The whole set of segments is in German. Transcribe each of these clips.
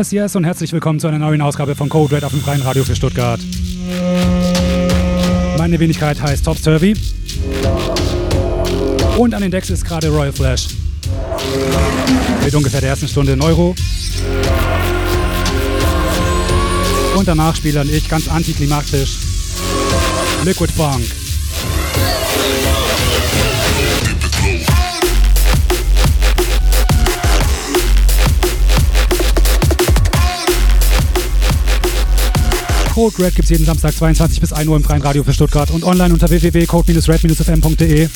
Yes, yes und herzlich willkommen zu einer neuen Ausgabe von Code Red auf dem Freien Radio für Stuttgart. Meine Wenigkeit heißt Top Turvy. Und an den Decks ist gerade Royal Flash. Mit ungefähr der ersten Stunde Neuro. Und danach spiele ich ganz antiklimatisch Liquid Funk. Code Red gibt es jeden Samstag 22 bis 1 Uhr im freien Radio für Stuttgart und online unter www.code-red-fm.de.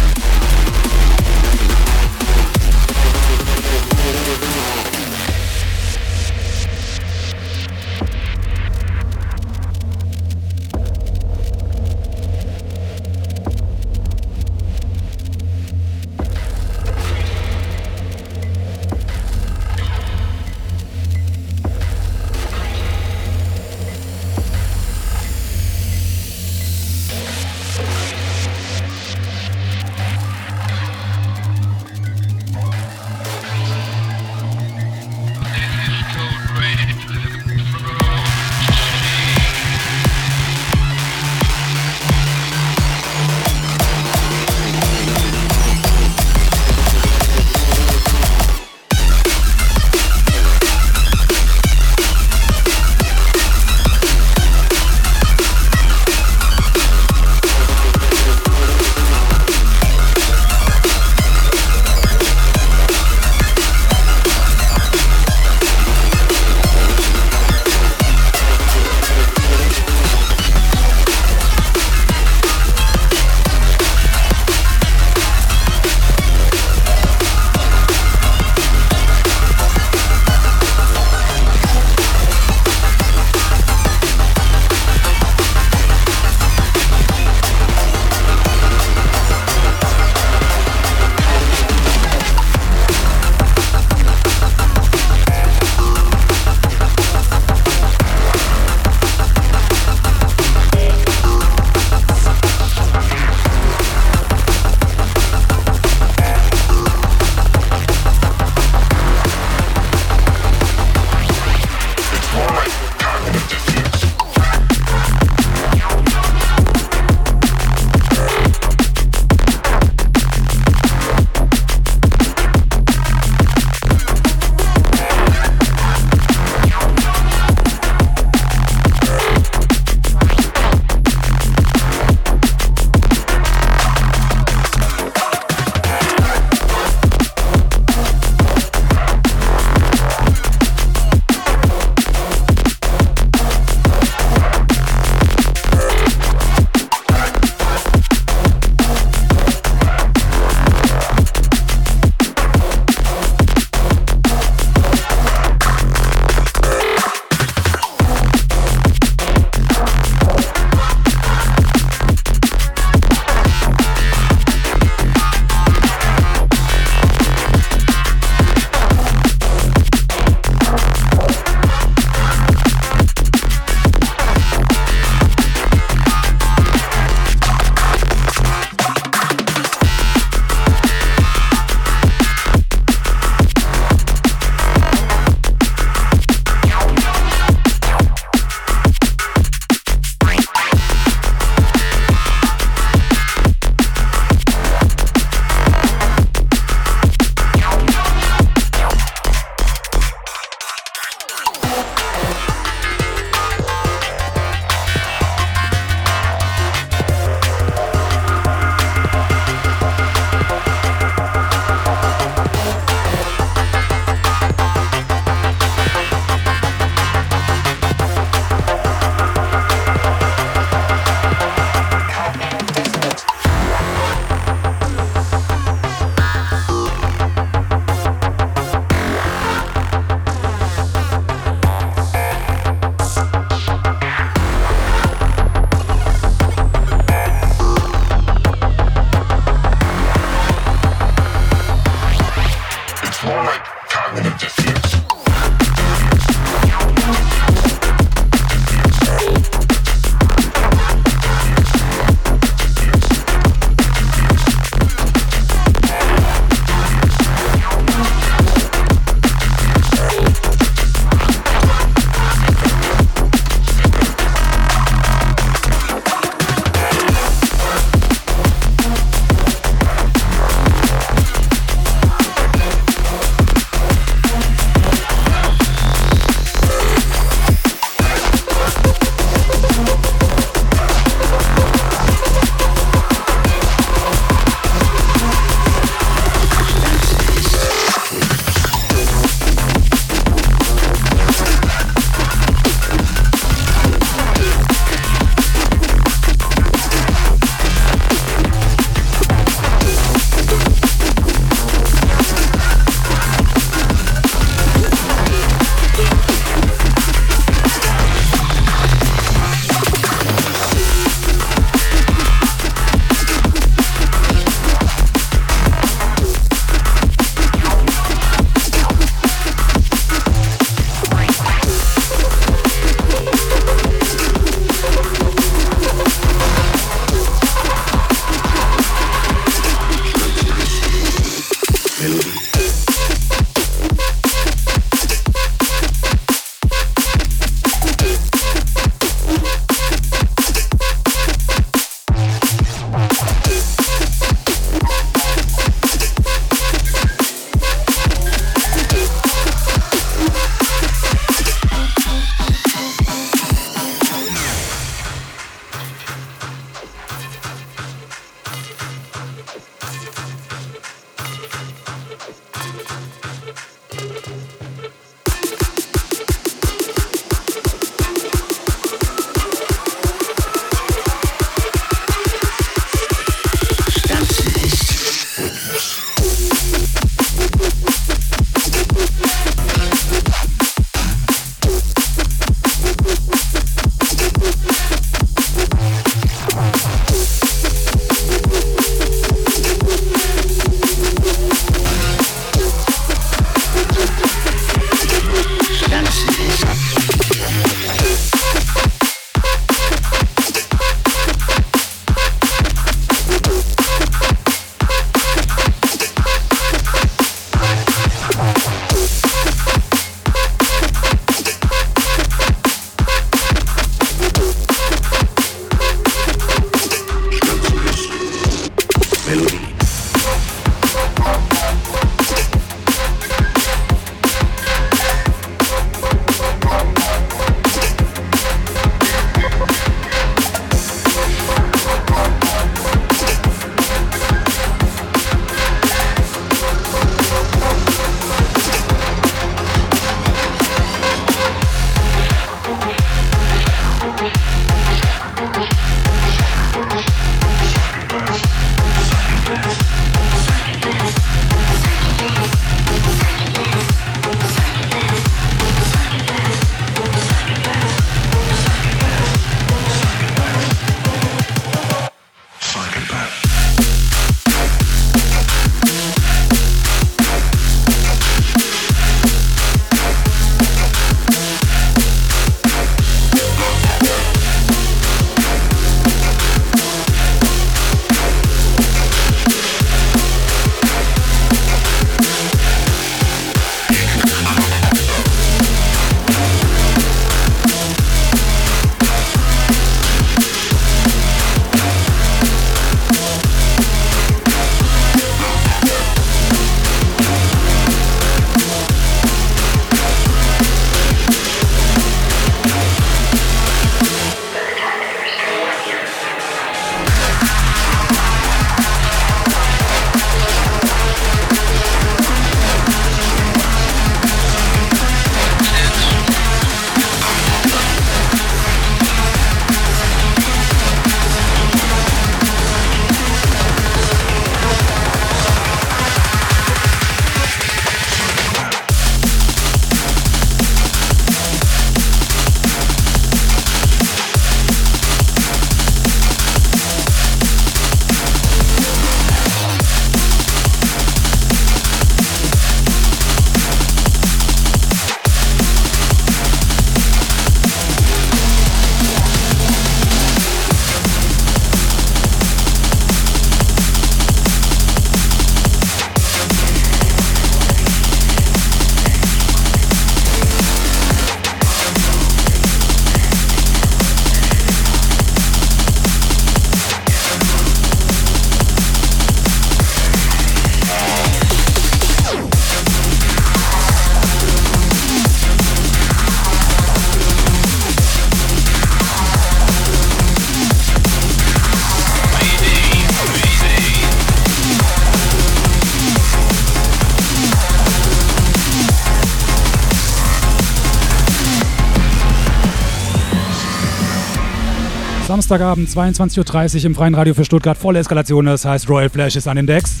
Samstagabend, 22.30 Uhr im Freien Radio für Stuttgart. Volle Eskalation, das heißt Royal Flash ist an den Decks.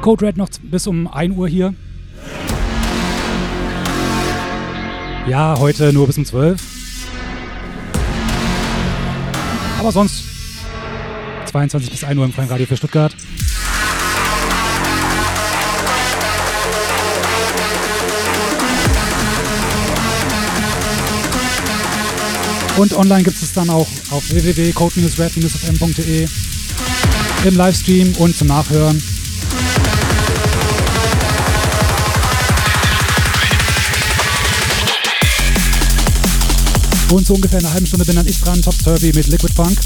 Code Red noch bis um 1 Uhr hier. Ja, heute nur bis um 12. Aber sonst 22 bis 1 Uhr im Freien Radio für Stuttgart. Und online gibt es dann auch auf www.code-red-fm.de im Livestream und zum Nachhören. Und so ungefähr eine halbe Stunde bin dann ich dran, Top Turvy mit Liquid Funk.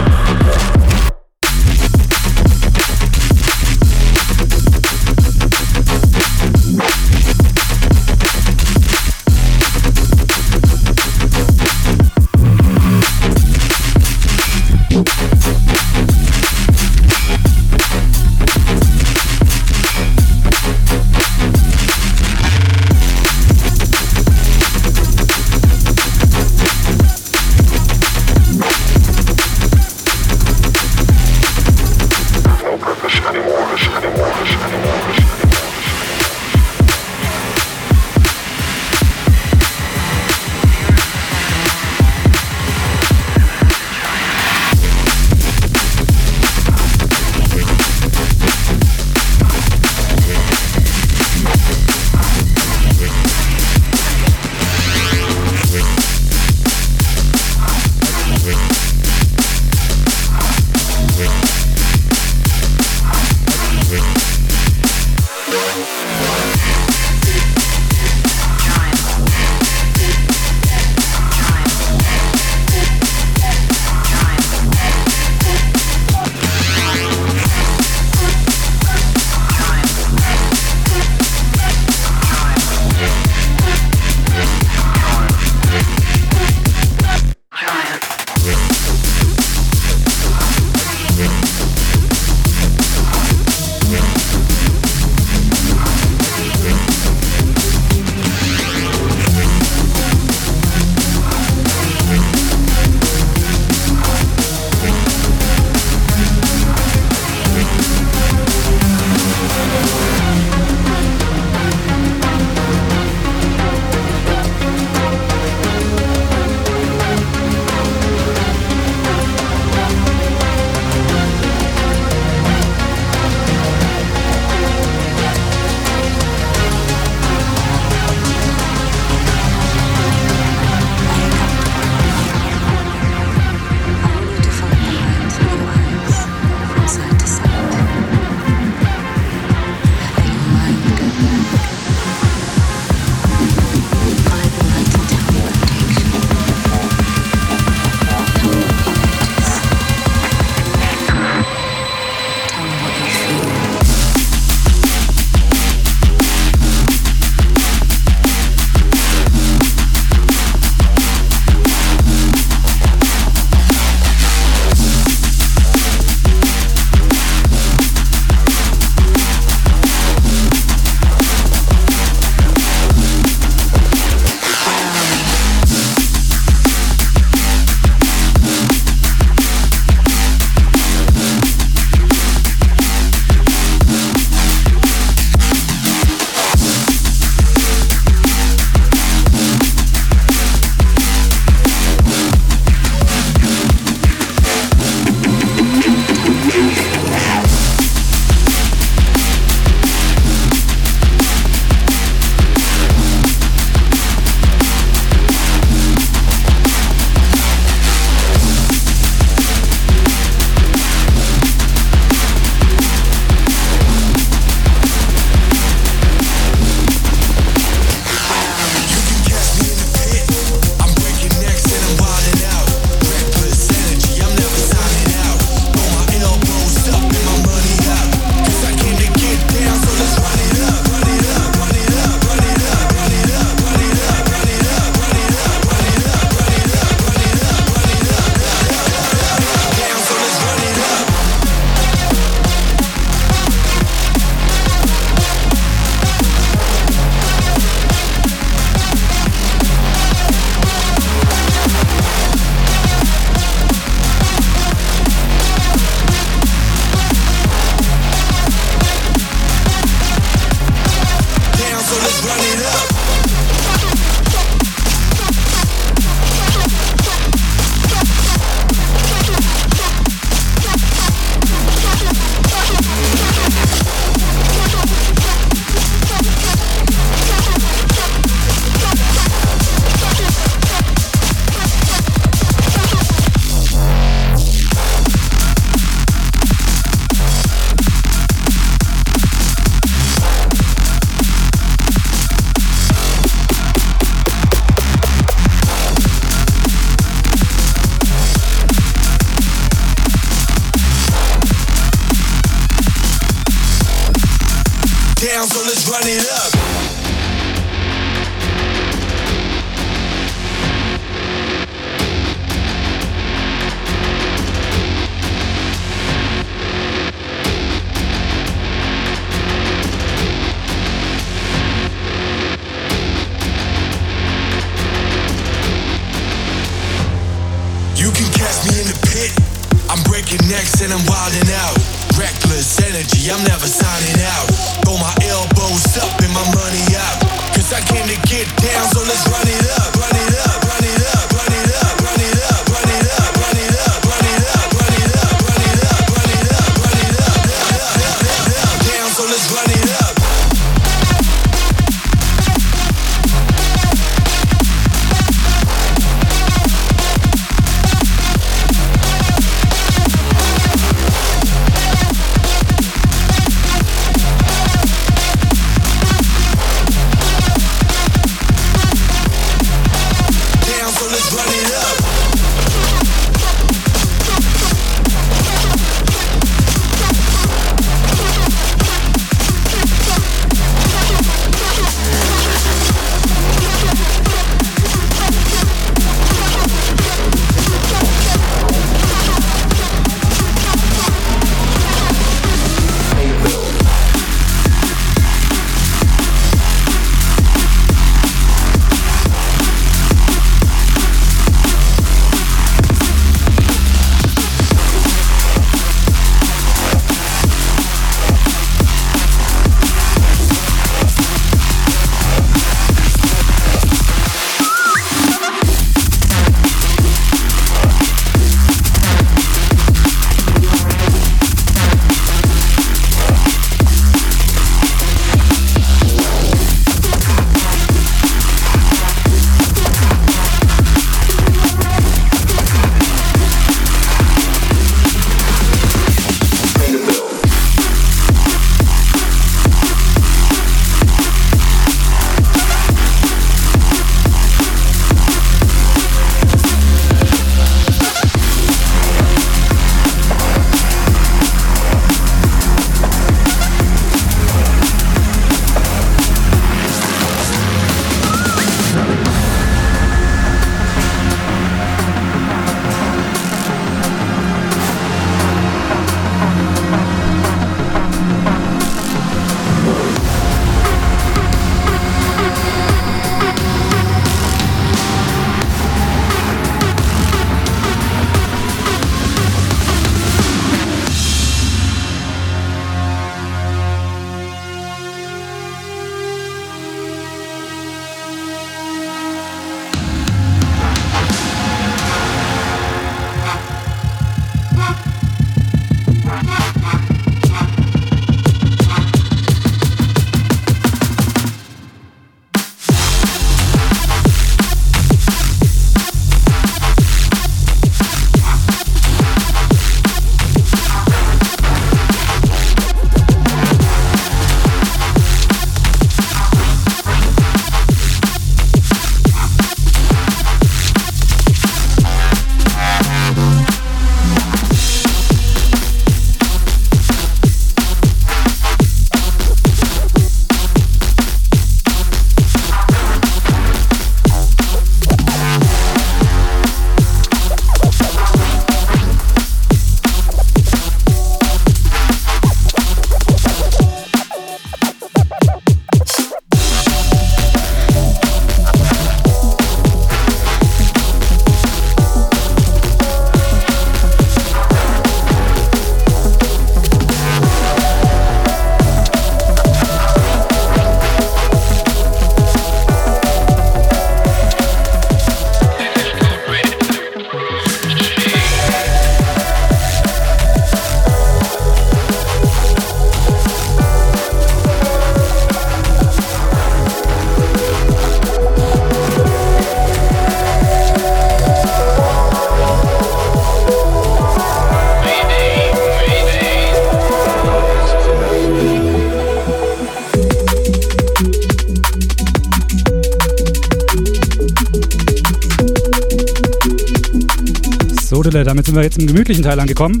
sind wir jetzt im gemütlichen Teil angekommen.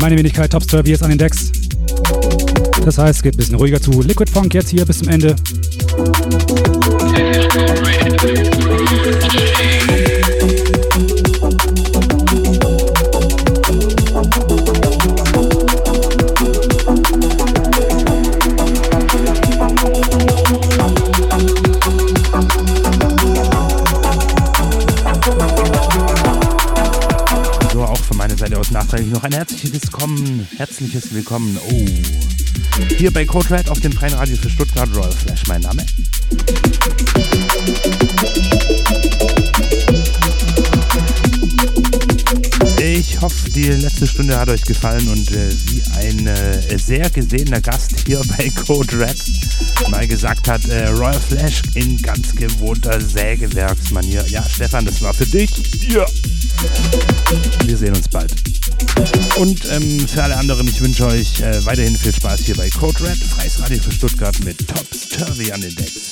Meine Wenigkeit Top wie jetzt an den Decks. Das heißt, es geht ein bisschen ruhiger zu. Liquid Funk jetzt hier bis zum Ende. Nachträglich noch ein herzliches Willkommen, herzliches Willkommen. Oh, hier bei Code Red auf dem freien Radio für Stuttgart Royal Flash, mein Name. Ich hoffe, die letzte Stunde hat euch gefallen und äh, wie ein äh, sehr gesehener Gast hier bei Code Red mal gesagt hat, äh, Royal Flash in ganz gewohnter Sägewerksmanier. Ja, Stefan, das war für dich. Ja. Wir sehen uns bald. Und ähm, für alle anderen, ich wünsche euch äh, weiterhin viel Spaß hier bei Code Red, Freies Radio für Stuttgart mit Tops Turvy an den Decks.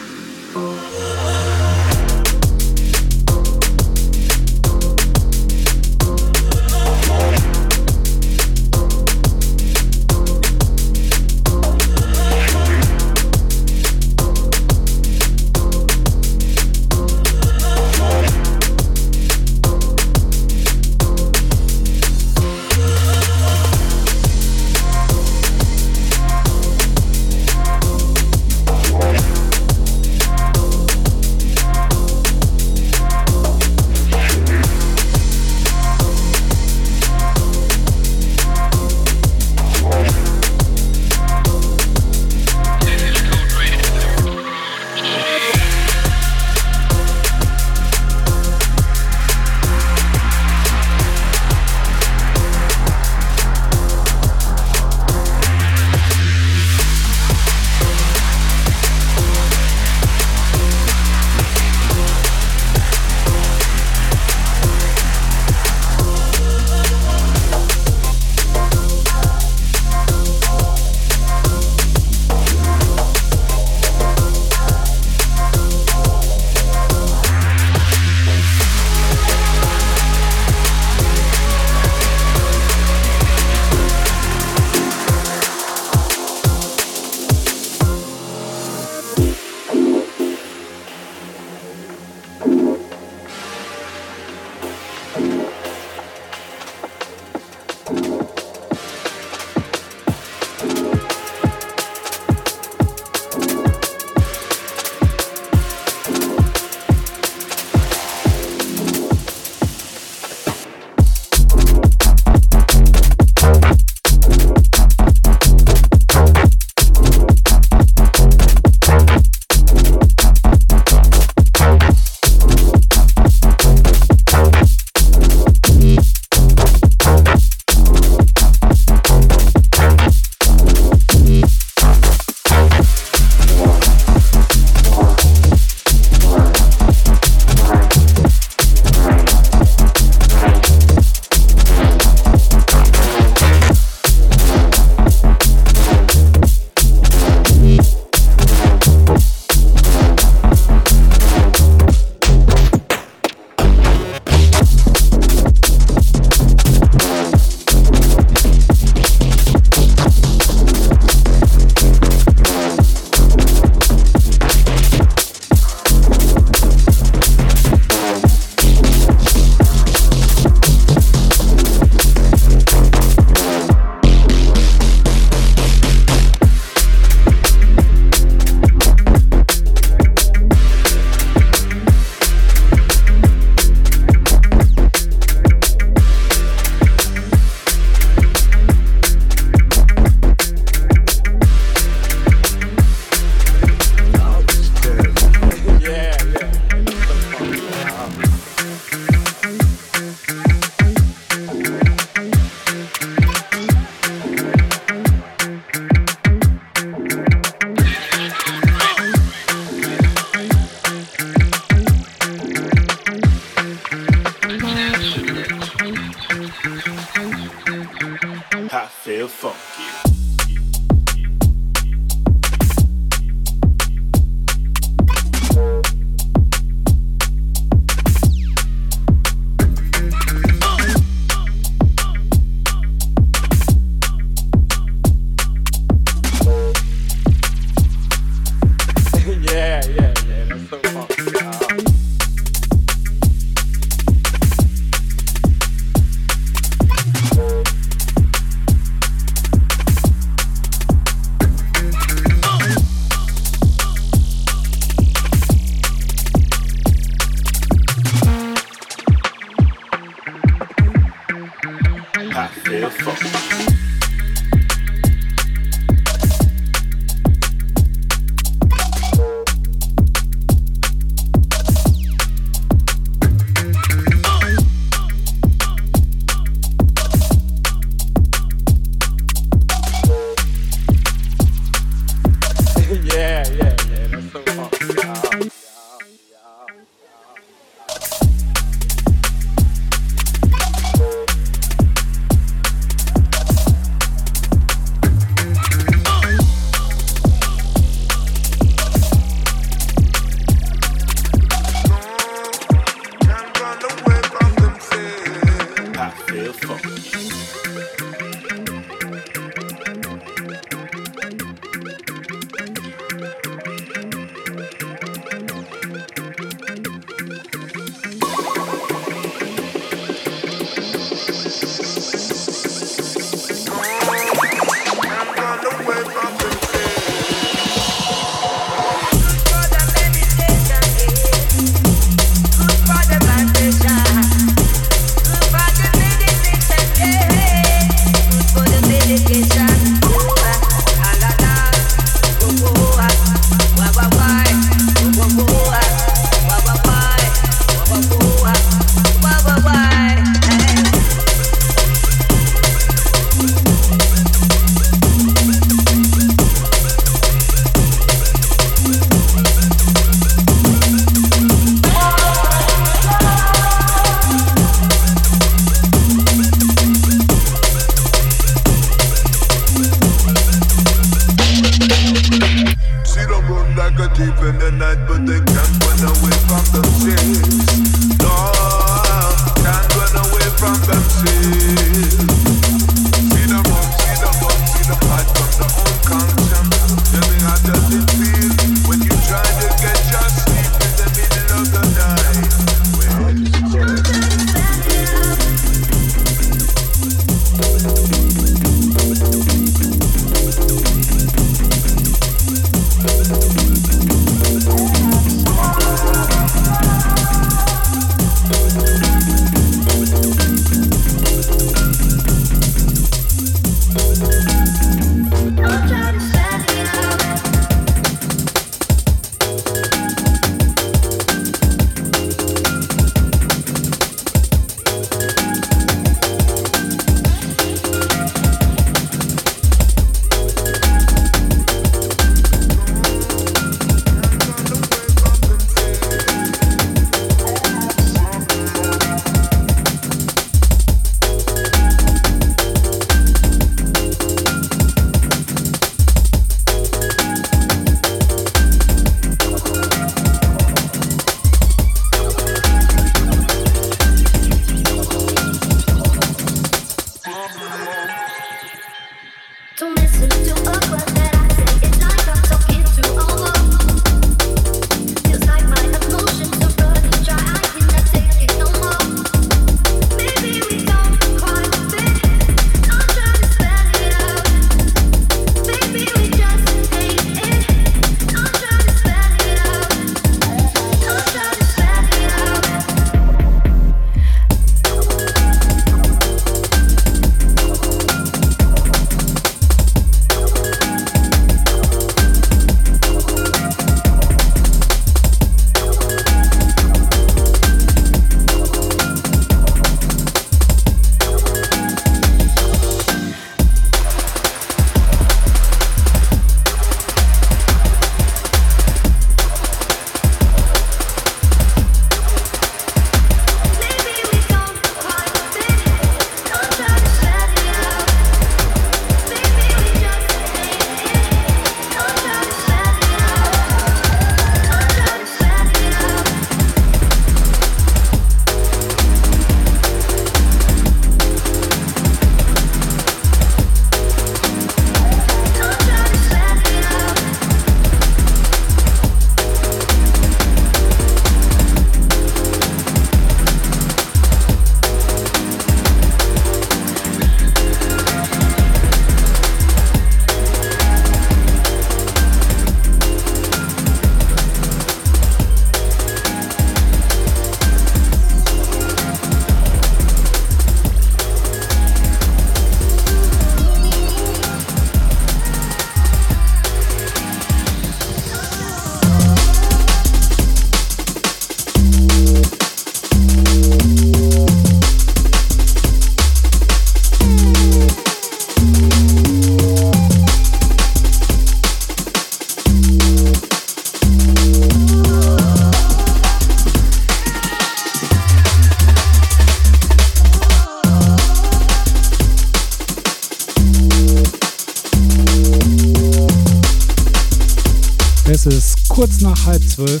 Kurz nach halb zwölf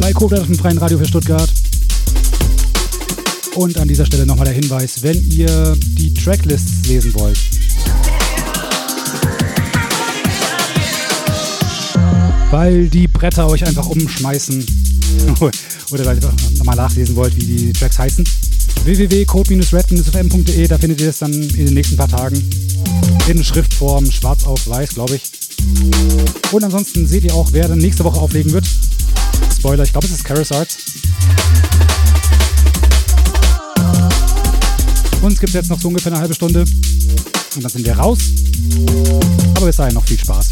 bei auf dem Freien Radio für Stuttgart. Und an dieser Stelle nochmal der Hinweis, wenn ihr die Tracklists lesen wollt, weil die Bretter euch einfach umschmeißen oder weil ihr nochmal nachlesen wollt, wie die Tracks heißen. www.code-red-fm.de, da findet ihr es dann in den nächsten paar Tagen in Schriftform, schwarz auf weiß, glaube ich. Und ansonsten seht ihr auch, wer dann nächste Woche auflegen wird. Spoiler, ich glaube, es ist Karis Arts. Uns gibt es jetzt noch so ungefähr eine halbe Stunde. Und dann sind wir raus. Aber bis dahin noch viel Spaß.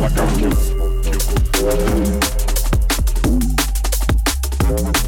Like I'm.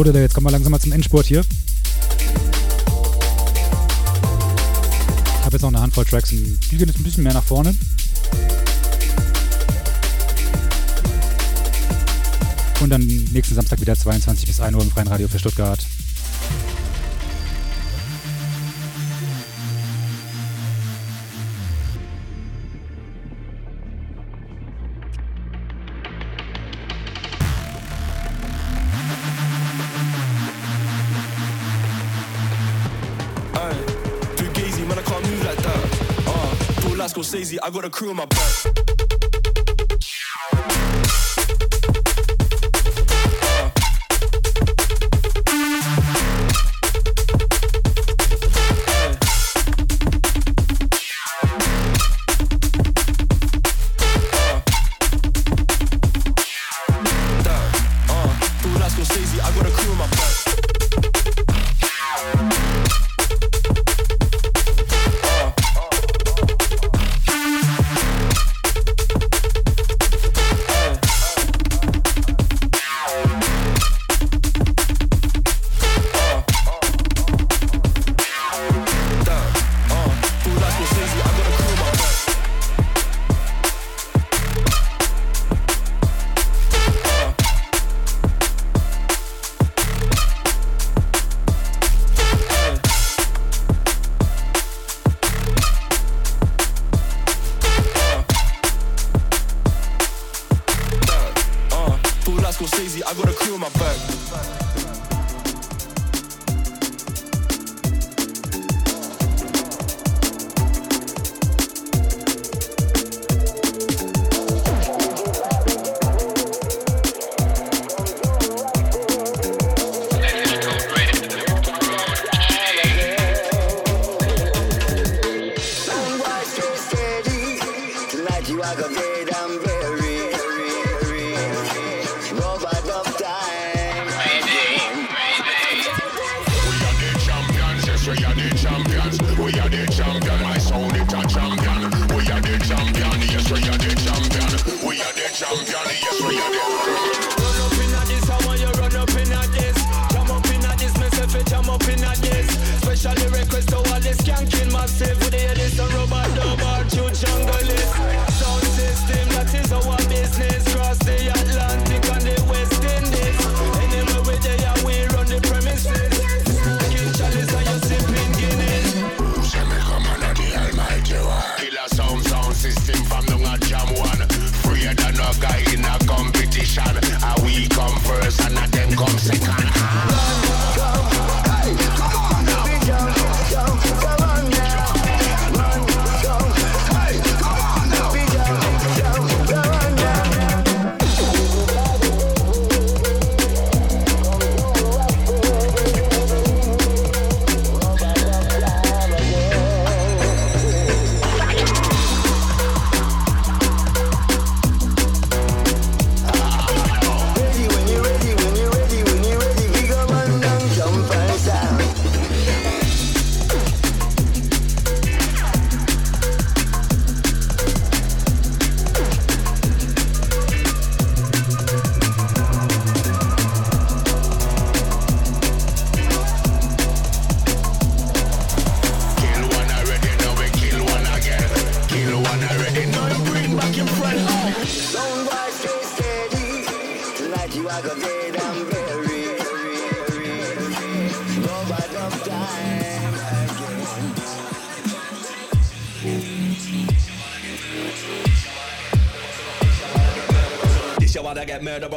So, Dille, jetzt kommen wir langsam mal zum Endspurt hier. Ich habe jetzt noch eine Handvoll Tracks und die gehen jetzt ein bisschen mehr nach vorne. Und dann nächsten Samstag wieder 22 bis 1 Uhr im Freien Radio für Stuttgart. I got a crew on my back.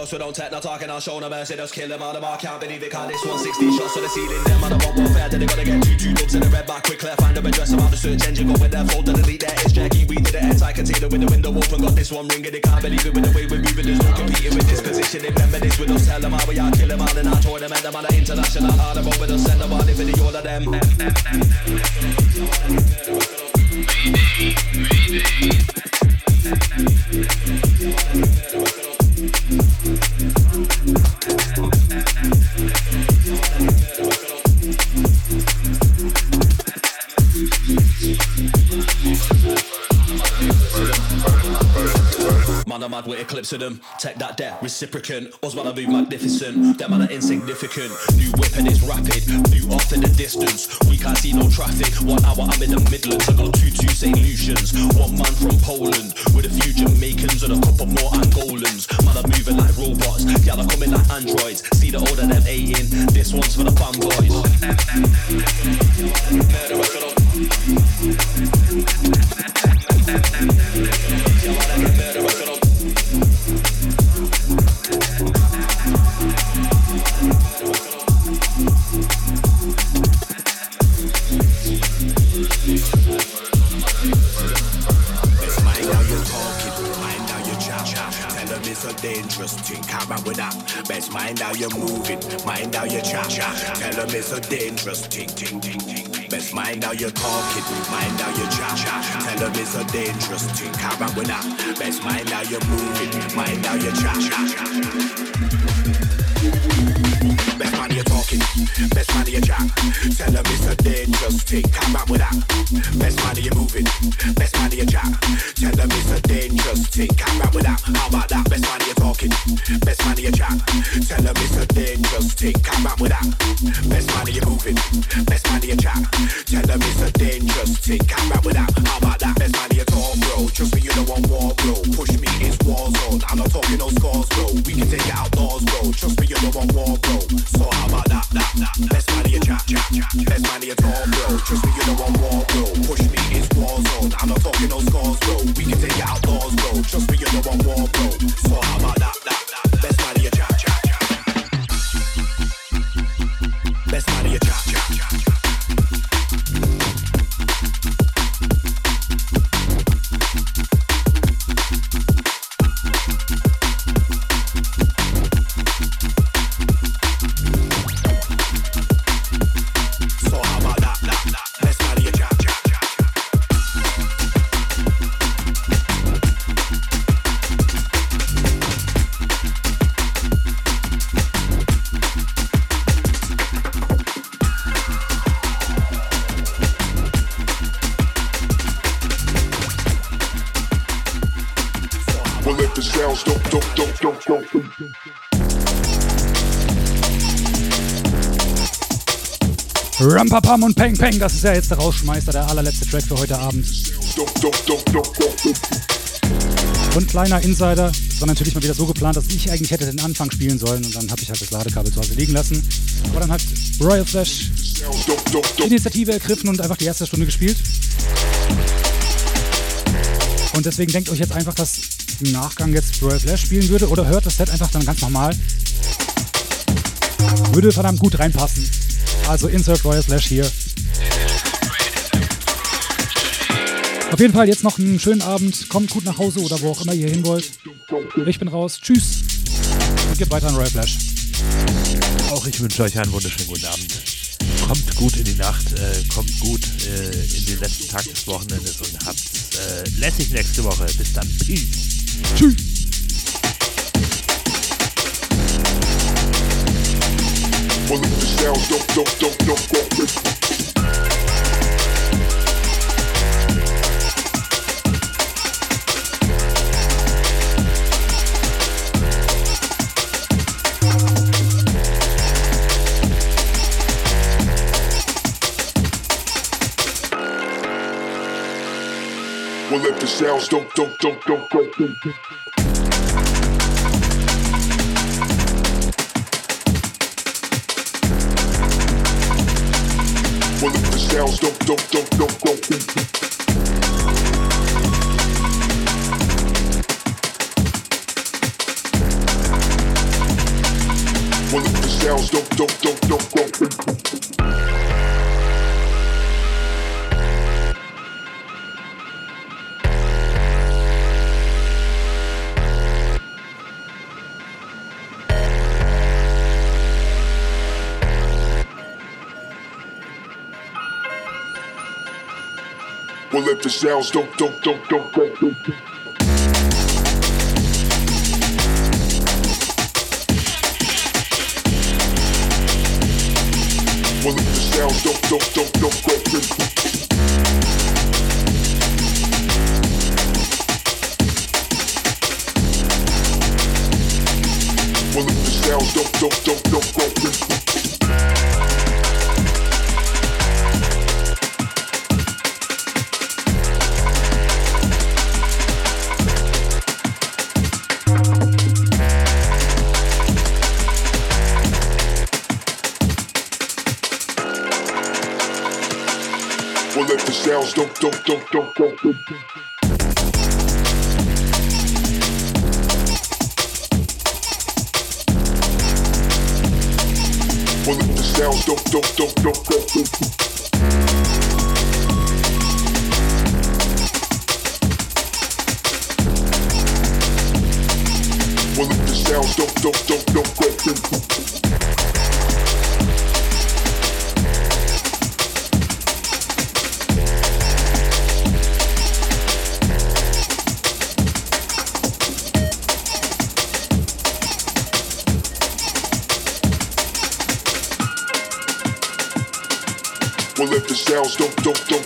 Bro, so don't take no talking, I'll show no mercy, just kill them all them, I can't believe it, can't this 160 shots to the ceiling, them on the one warfare, then they gotta get two, two dubs in the red back, quick clear, find them address, I'm out the search engine, go with their folder, delete their it's Jackie, we did it, anti-container with the window open, got this one ringing, they can't believe it with the way we're moving, there's no competing with this position, they remember this with us, tell them how we are, kill them all in our tournament, them on the international, hard about with us, send them all, for the all of them. Man, of them. Take that there, reciprocant. Us man a move magnificent. Them man are insignificant. New weapon is rapid. View off in the distance. We can't see no traffic. One hour I'm in the Midlands. I got two two St. Lucians. One man from Poland Rampapam und Peng Peng, das ist ja jetzt der Rausschmeißer, der allerletzte Track für heute Abend. Und kleiner Insider, das war natürlich mal wieder so geplant, dass ich eigentlich hätte den Anfang spielen sollen und dann habe ich halt das Ladekabel zu Hause liegen lassen. Aber dann hat Royal Flash die. Initiative ergriffen und einfach die erste Stunde gespielt. Und deswegen denkt euch jetzt einfach, dass im Nachgang jetzt Royal Flash spielen würde oder hört das Set einfach dann ganz normal. Würde verdammt gut reinpassen. Also Insert Royal Flash hier. Auf jeden Fall jetzt noch einen schönen Abend. Kommt gut nach Hause oder wo auch immer ihr hin wollt. Ich bin raus. Tschüss. Und geht weiter an Royal Flash. Auch ich wünsche euch einen wunderschönen guten Abend. Kommt gut in die Nacht, äh, kommt gut äh, in den letzten Tag des Wochenendes und habt äh, lässig nächste Woche. Bis dann. Peace. Tschüss. The sound don't, don't, don't, don't. yourselves don't don't don't don't don't, don't, don't. Well, the shells don't don't don't don't don't, don't, don't. Well, look the shells don't don't don't don't don't, don't. well if the sounds don't don't don't don't don't, don't, don't. Well, if the sounds don't don't don't don't don't, don't, don't. Well, if the sounds don't don't don't don't don't, don't. If the sounds don't don't don't don't don't. don't. Well, if the sounds don't don't don't don't don't. don't. Well, if the sounds don't don't don't don't don't. don't. don't don't don't